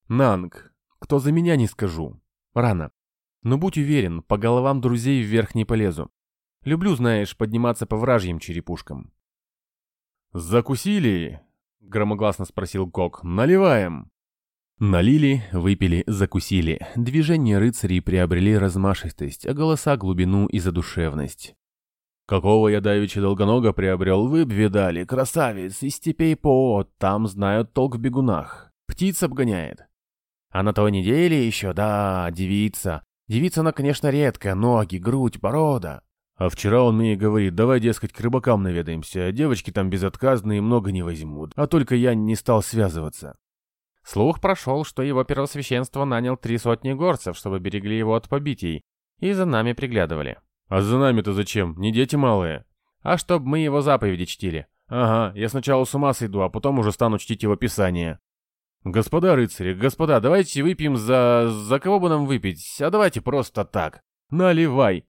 «Нанг, кто за меня не скажу. Рано. Но будь уверен, по головам друзей вверх не полезу. Люблю, знаешь, подниматься по вражьим черепушкам. «Закусили?» — громогласно спросил Кок. «Наливаем!» Налили, выпили, закусили. Движения рыцарей приобрели размашистость, а голоса — глубину и задушевность. «Какого я давеча долгонога приобрел, вы б видали, красавец, из степей ПО, там знают толк в бегунах. Птиц обгоняет». «А на той неделе еще, да, девица, Девица она, конечно, редкая, ноги, грудь, борода. А вчера он мне и говорит, давай, дескать, к рыбакам наведаемся, девочки там безотказные, много не возьмут, а только я не стал связываться. Слух прошел, что его первосвященство нанял три сотни горцев, чтобы берегли его от побитий, и за нами приглядывали. А за нами-то зачем? Не дети малые. А чтоб мы его заповеди чтили. Ага, я сначала с ума сойду, а потом уже стану чтить его писание. «Господа рыцари, господа, давайте выпьем за... за кого бы нам выпить? А давайте просто так. Наливай!»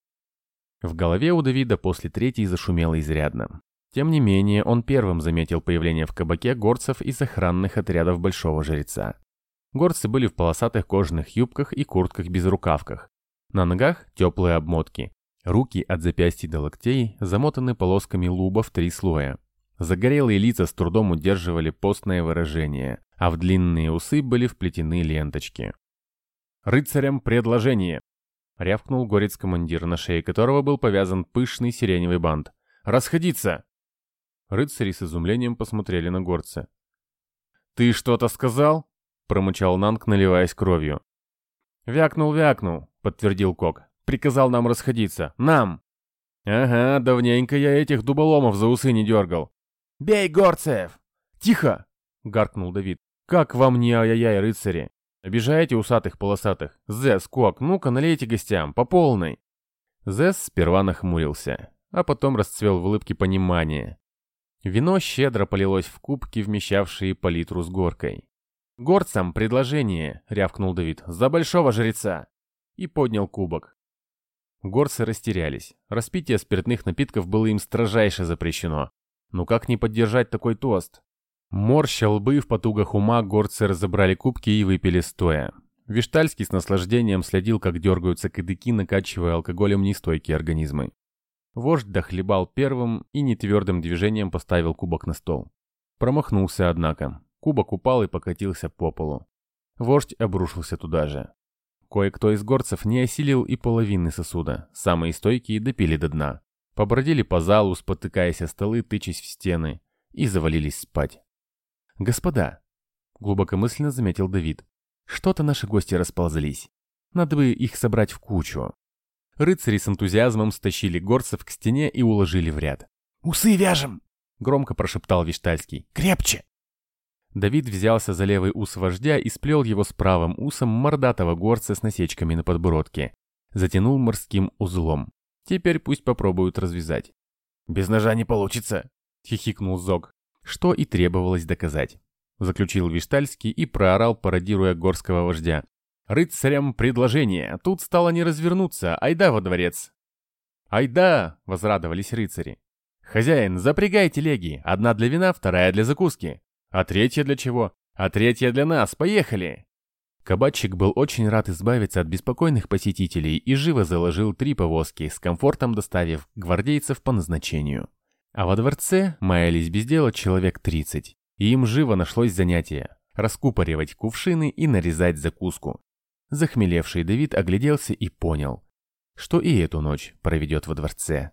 В голове у Давида после третьей зашумело изрядно. Тем не менее, он первым заметил появление в кабаке горцев из охранных отрядов Большого Жреца. Горцы были в полосатых кожаных юбках и куртках-безрукавках. На ногах теплые обмотки. Руки от запястья до локтей замотаны полосками луба в три слоя. Загорелые лица с трудом удерживали постное выражение, а в длинные усы были вплетены ленточки. «Рыцарям предложение!» — рявкнул горец-командир, на шее которого был повязан пышный сиреневый бант. «Расходиться!» Рыцари с изумлением посмотрели на горца. «Ты что-то сказал?» — промычал Нанг, наливаясь кровью. «Вякнул, вякнул», — подтвердил Кок. «Приказал нам расходиться. Нам!» «Ага, давненько я этих дуболомов за усы не дергал. «Бей, Горцев!» «Тихо!» — гаркнул Давид. «Как вам не ай-яй-яй, рыцари? Обижаете усатых полосатых? Зэс, Кок, ну-ка налейте гостям, по полной!» Зэс сперва нахмурился, а потом расцвел в улыбке понимания. Вино щедро полилось в кубки, вмещавшие палитру с горкой. «Горцам предложение!» — рявкнул Давид. «За большого жреца!» И поднял кубок. Горцы растерялись. Распитие спиртных напитков было им строжайше запрещено. Ну как не поддержать такой тост? Морща лбы в потугах ума горцы разобрали кубки и выпили стоя. Виштальский с наслаждением следил, как дергаются кадыки, накачивая алкоголем нестойкие организмы. Вождь дохлебал первым и нетвердым движением поставил кубок на стол. Промахнулся, однако. Кубок упал и покатился по полу. Вождь обрушился туда же. Кое-кто из горцев не осилил и половины сосуда. Самые стойкие допили до дна. Побродили по залу, спотыкаясь о столы, тычась в стены, и завалились спать. «Господа», — глубокомысленно заметил Давид, — «что-то наши гости расползлись. Надо бы их собрать в кучу». Рыцари с энтузиазмом стащили горцев к стене и уложили в ряд. «Усы вяжем!» — громко прошептал Виштальский. «Крепче!» Давид взялся за левый ус вождя и сплел его с правым усом мордатого горца с насечками на подбородке. Затянул морским узлом. Теперь пусть попробуют развязать. «Без ножа не получится», — хихикнул Зог. Что и требовалось доказать. Заключил Виштальский и проорал, пародируя горского вождя. «Рыцарям предложение. Тут стало не развернуться. Айда во дворец!» «Айда!» — возрадовались рыцари. «Хозяин, запрягай телеги. Одна для вина, вторая для закуски. А третья для чего? А третья для нас. Поехали!» Кабачик был очень рад избавиться от беспокойных посетителей и живо заложил три повозки, с комфортом доставив гвардейцев по назначению. А во дворце маялись без дела человек 30, и им живо нашлось занятие – раскупоривать кувшины и нарезать закуску. Захмелевший Давид огляделся и понял, что и эту ночь проведет во дворце.